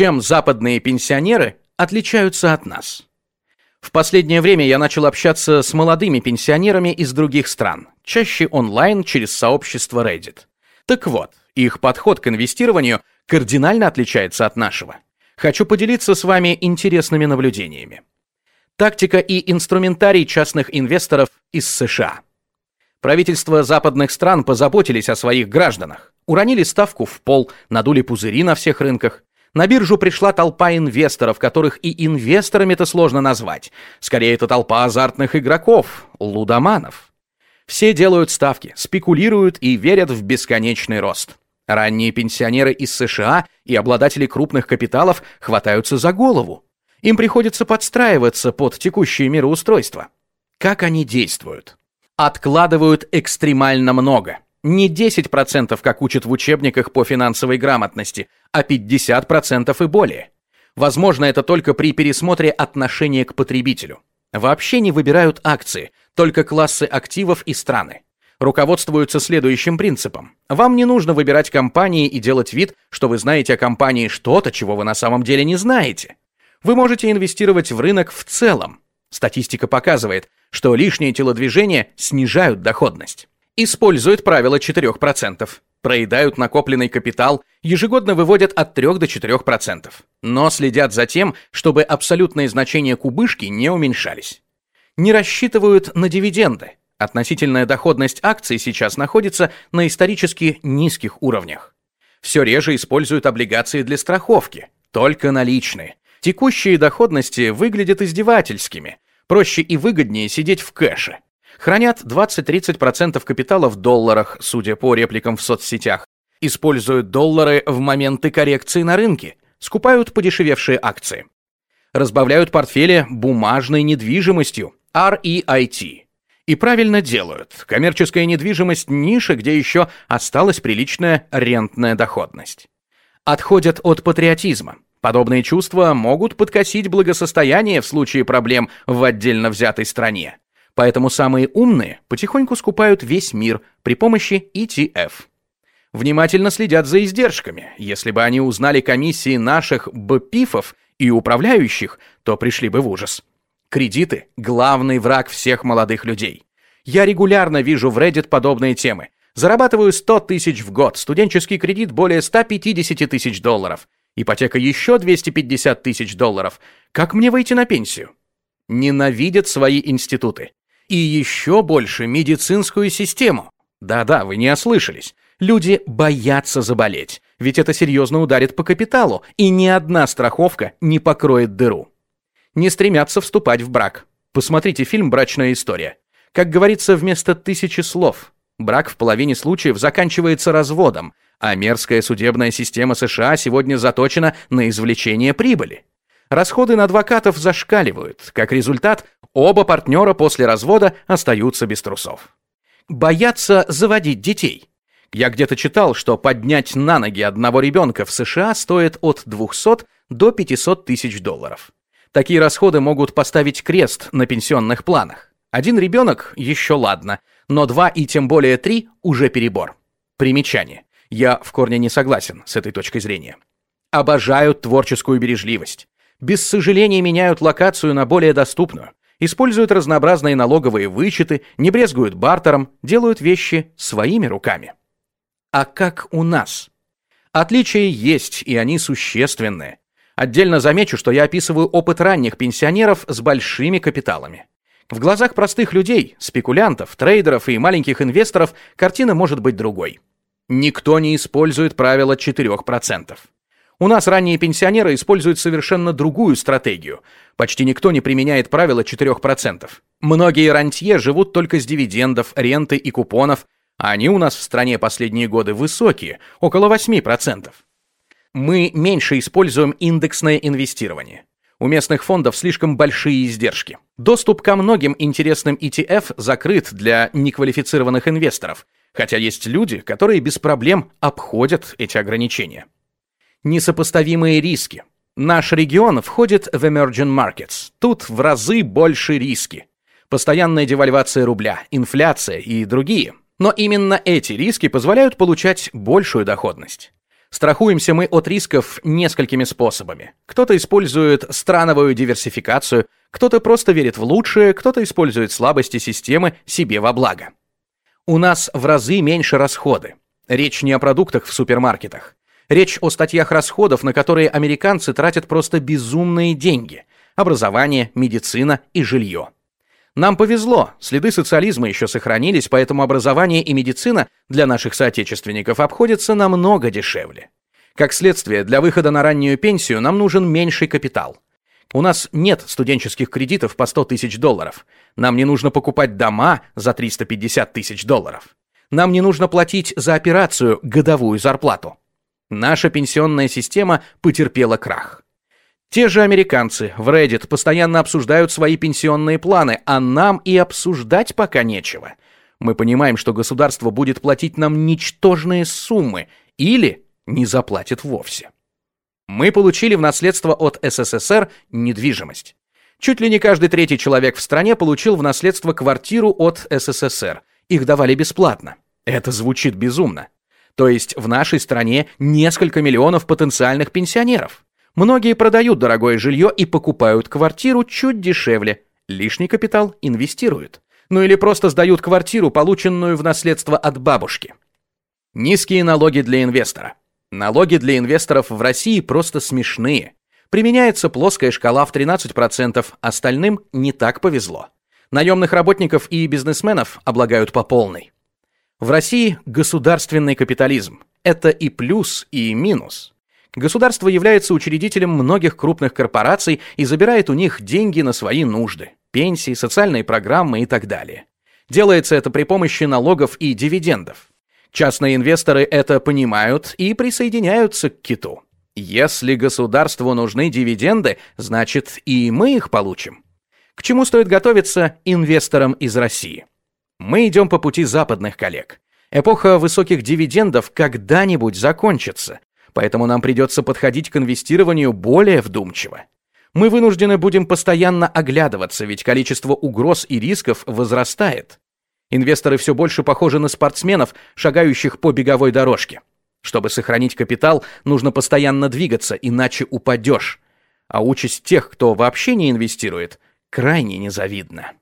Чем западные пенсионеры отличаются от нас? В последнее время я начал общаться с молодыми пенсионерами из других стран, чаще онлайн через сообщество Reddit. Так вот, их подход к инвестированию кардинально отличается от нашего. Хочу поделиться с вами интересными наблюдениями. Тактика и инструментарий частных инвесторов из США. Правительства западных стран позаботились о своих гражданах, уронили ставку в пол, надули пузыри на всех рынках, на биржу пришла толпа инвесторов, которых и инвесторами-то сложно назвать. Скорее, это толпа азартных игроков, лудоманов. Все делают ставки, спекулируют и верят в бесконечный рост. Ранние пенсионеры из США и обладатели крупных капиталов хватаются за голову. Им приходится подстраиваться под текущее мироустройство. Как они действуют? Откладывают экстремально много – не 10%, как учат в учебниках по финансовой грамотности, а 50% и более. Возможно, это только при пересмотре отношения к потребителю. Вообще не выбирают акции, только классы активов и страны. Руководствуются следующим принципом. Вам не нужно выбирать компании и делать вид, что вы знаете о компании что-то, чего вы на самом деле не знаете. Вы можете инвестировать в рынок в целом. Статистика показывает, что лишние телодвижения снижают доходность используют правило 4%, проедают накопленный капитал, ежегодно выводят от 3 до 4%, но следят за тем, чтобы абсолютные значения кубышки не уменьшались. Не рассчитывают на дивиденды. Относительная доходность акций сейчас находится на исторически низких уровнях. Все реже используют облигации для страховки, только наличные. Текущие доходности выглядят издевательскими. Проще и выгоднее сидеть в кэше – Хранят 20-30% капитала в долларах, судя по репликам в соцсетях. Используют доллары в моменты коррекции на рынке. Скупают подешевевшие акции. Разбавляют портфели бумажной недвижимостью, REIT. И правильно делают. Коммерческая недвижимость – ниша, где еще осталась приличная рентная доходность. Отходят от патриотизма. Подобные чувства могут подкосить благосостояние в случае проблем в отдельно взятой стране. Поэтому самые умные потихоньку скупают весь мир при помощи ETF. Внимательно следят за издержками. Если бы они узнали комиссии наших БПИФов и управляющих, то пришли бы в ужас. Кредиты – главный враг всех молодых людей. Я регулярно вижу в Reddit подобные темы. Зарабатываю 100 тысяч в год, студенческий кредит более 150 тысяч долларов, ипотека еще 250 тысяч долларов. Как мне выйти на пенсию? Ненавидят свои институты. И еще больше медицинскую систему. Да-да, вы не ослышались. Люди боятся заболеть, ведь это серьезно ударит по капиталу, и ни одна страховка не покроет дыру. Не стремятся вступать в брак. Посмотрите фильм «Брачная история». Как говорится, вместо тысячи слов. Брак в половине случаев заканчивается разводом, а мерзкая судебная система США сегодня заточена на извлечение прибыли. Расходы на адвокатов зашкаливают. Как результат, оба партнера после развода остаются без трусов. Боятся заводить детей. Я где-то читал, что поднять на ноги одного ребенка в США стоит от 200 до 500 тысяч долларов. Такие расходы могут поставить крест на пенсионных планах. Один ребенок еще ладно, но два и тем более три уже перебор. Примечание. Я в корне не согласен с этой точкой зрения. Обожают творческую бережливость без сожаления меняют локацию на более доступную, используют разнообразные налоговые вычеты, не брезгуют бартером, делают вещи своими руками. А как у нас? Отличия есть, и они существенные. Отдельно замечу, что я описываю опыт ранних пенсионеров с большими капиталами. В глазах простых людей, спекулянтов, трейдеров и маленьких инвесторов картина может быть другой. Никто не использует правило 4%. У нас ранние пенсионеры используют совершенно другую стратегию. Почти никто не применяет правило 4%. Многие рантье живут только с дивидендов, ренты и купонов, а они у нас в стране последние годы высокие, около 8%. Мы меньше используем индексное инвестирование. У местных фондов слишком большие издержки. Доступ ко многим интересным ETF закрыт для неквалифицированных инвесторов, хотя есть люди, которые без проблем обходят эти ограничения несопоставимые риски. Наш регион входит в emerging markets. Тут в разы больше риски. Постоянная девальвация рубля, инфляция и другие. Но именно эти риски позволяют получать большую доходность. Страхуемся мы от рисков несколькими способами. Кто-то использует страновую диверсификацию, кто-то просто верит в лучшее, кто-то использует слабости системы себе во благо. У нас в разы меньше расходы. Речь не о продуктах в супермаркетах. Речь о статьях расходов, на которые американцы тратят просто безумные деньги. Образование, медицина и жилье. Нам повезло, следы социализма еще сохранились, поэтому образование и медицина для наших соотечественников обходятся намного дешевле. Как следствие, для выхода на раннюю пенсию нам нужен меньший капитал. У нас нет студенческих кредитов по 100 тысяч долларов. Нам не нужно покупать дома за 350 тысяч долларов. Нам не нужно платить за операцию годовую зарплату. Наша пенсионная система потерпела крах. Те же американцы в Reddit постоянно обсуждают свои пенсионные планы, а нам и обсуждать пока нечего. Мы понимаем, что государство будет платить нам ничтожные суммы или не заплатит вовсе. Мы получили в наследство от СССР недвижимость. Чуть ли не каждый третий человек в стране получил в наследство квартиру от СССР. Их давали бесплатно. Это звучит безумно. То есть в нашей стране несколько миллионов потенциальных пенсионеров. Многие продают дорогое жилье и покупают квартиру чуть дешевле. Лишний капитал инвестируют. Ну или просто сдают квартиру, полученную в наследство от бабушки. Низкие налоги для инвестора. Налоги для инвесторов в России просто смешные. Применяется плоская шкала в 13%, остальным не так повезло. Наемных работников и бизнесменов облагают по полной. В России государственный капитализм. Это и плюс, и минус. Государство является учредителем многих крупных корпораций и забирает у них деньги на свои нужды, пенсии, социальные программы и так далее. Делается это при помощи налогов и дивидендов. Частные инвесторы это понимают и присоединяются к киту. Если государству нужны дивиденды, значит и мы их получим. К чему стоит готовиться инвесторам из России? Мы идем по пути западных коллег. Эпоха высоких дивидендов когда-нибудь закончится, поэтому нам придется подходить к инвестированию более вдумчиво. Мы вынуждены будем постоянно оглядываться, ведь количество угроз и рисков возрастает. Инвесторы все больше похожи на спортсменов, шагающих по беговой дорожке. Чтобы сохранить капитал, нужно постоянно двигаться, иначе упадешь. А участь тех, кто вообще не инвестирует, крайне незавидна.